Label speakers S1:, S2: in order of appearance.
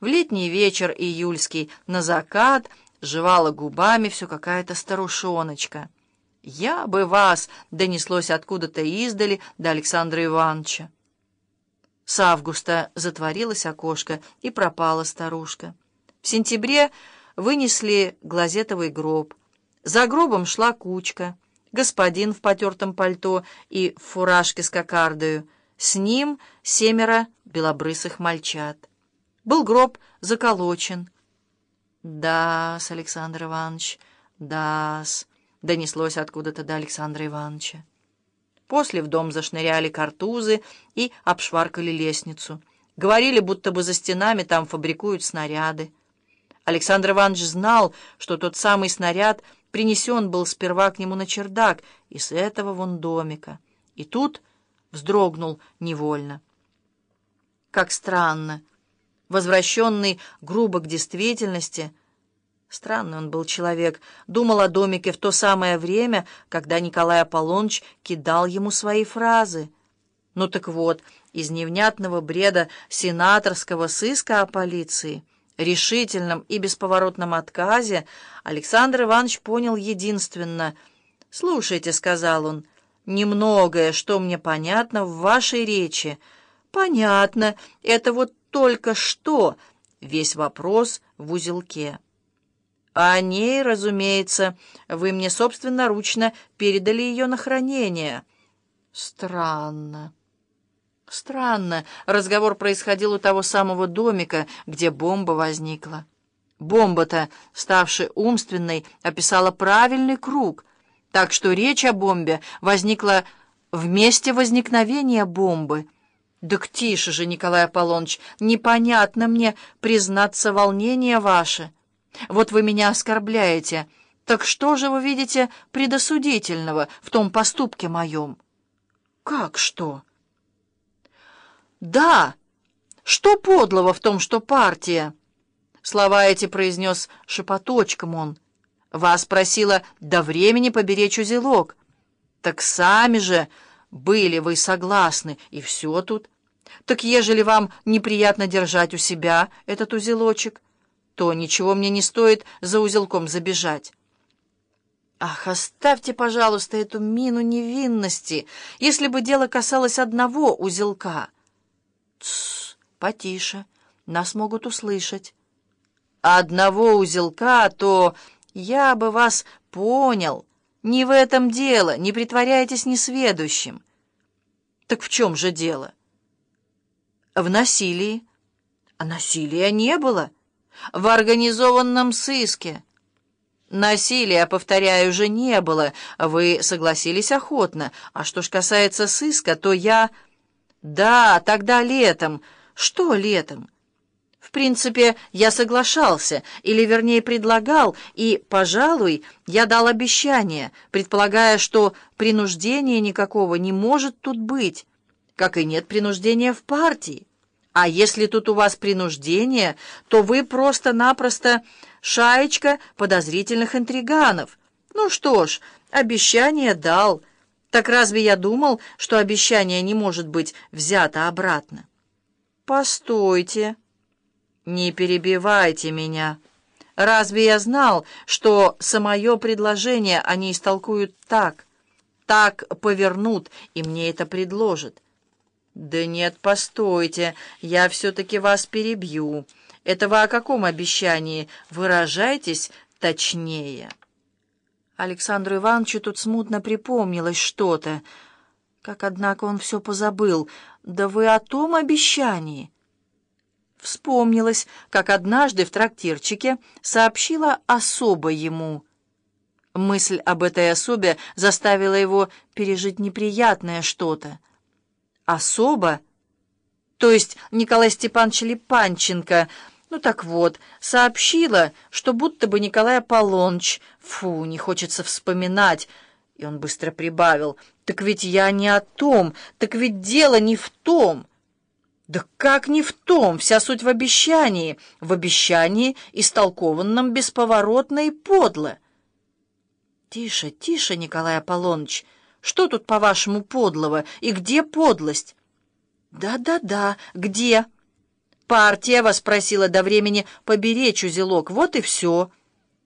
S1: в летний вечер июльский, на закат, жевала губами все какая-то старушоночка. «Я бы вас!» — донеслось откуда-то издали до Александра Ивановича. С августа затворилось окошко, и пропала старушка. В сентябре вынесли глазетовый гроб. За гробом шла кучка. Господин в потертом пальто и в фуражке с кокардою. С ним семеро белобрысых мальчат. Был гроб заколочен. «Да-с, Александр Иванович, да-с», — донеслось откуда-то до Александра Ивановича. После в дом зашныряли картузы и обшваркали лестницу. Говорили, будто бы за стенами там фабрикуют снаряды. Александр Иванович знал, что тот самый снаряд принесен был сперва к нему на чердак, и с этого вон домика. И тут вздрогнул невольно. Как странно! Возвращенный грубо к действительности — Странный он был человек, думал о домике в то самое время, когда Николай Аполлоныч кидал ему свои фразы. Ну так вот, из невнятного бреда сенаторского сыска о полиции, решительном и бесповоротном отказе, Александр Иванович понял единственно. «Слушайте», — сказал он, — «немногое, что мне понятно в вашей речи». «Понятно, это вот только что весь вопрос в узелке». А о ней, разумеется, вы мне собственноручно передали ее на хранение. Странно. Странно. Разговор происходил у того самого домика, где бомба возникла. Бомба-то, ставшая умственной, описала правильный круг, так что речь о бомбе возникла в месте возникновения бомбы. «Так тише же, Николай Аполлоныч, непонятно мне признаться волнение ваше». Вот вы меня оскорбляете. Так что же вы видите предосудительного в том поступке моем? Как что? Да, что подлого в том, что партия? Слова эти произнес шепоточком он. Вас просила до времени поберечь узелок. Так сами же были вы согласны, и все тут. Так ежели вам неприятно держать у себя этот узелочек, то ничего мне не стоит за узелком забежать. Ах, оставьте, пожалуйста, эту мину невинности, если бы дело касалось одного узелка. Тссс, потише, нас могут услышать. Одного узелка, то я бы вас понял. Не в этом дело, не притворяйтесь несведущим. Так в чем же дело? В насилии. А насилия не было в организованном сыске. Насилия, повторяю, уже не было. Вы согласились охотно. А что ж касается сыска, то я... Да, тогда летом. Что летом? В принципе, я соглашался, или, вернее, предлагал, и, пожалуй, я дал обещание, предполагая, что принуждения никакого не может тут быть, как и нет принуждения в партии. А если тут у вас принуждение, то вы просто-напросто шаечка подозрительных интриганов. Ну что ж, обещание дал. Так разве я думал, что обещание не может быть взято обратно? Постойте. Не перебивайте меня. Разве я знал, что самое предложение они истолкуют так, так повернут, и мне это предложат? «Да нет, постойте, я все-таки вас перебью. Это вы о каком обещании? Выражайтесь точнее». Александру Ивановичу тут смутно припомнилось что-то. Как, однако, он все позабыл. «Да вы о том обещании!» Вспомнилось, как однажды в трактирчике сообщила особо ему. Мысль об этой особе заставила его пережить неприятное что-то. Особо, то есть Николай Степанович Липанченко, ну так вот, сообщила, что будто бы Николай Аполлоныч, фу, не хочется вспоминать, и он быстро прибавил, так ведь я не о том, так ведь дело не в том. Да как не в том? Вся суть в обещании, в обещании, истолкованном бесповоротно и подло. Тише, тише, Николай Аполлоныч, — что тут, по-вашему, подлого? И где подлость? Да-да-да, где? Партия вас просила до времени поберечь узелок. Вот и все.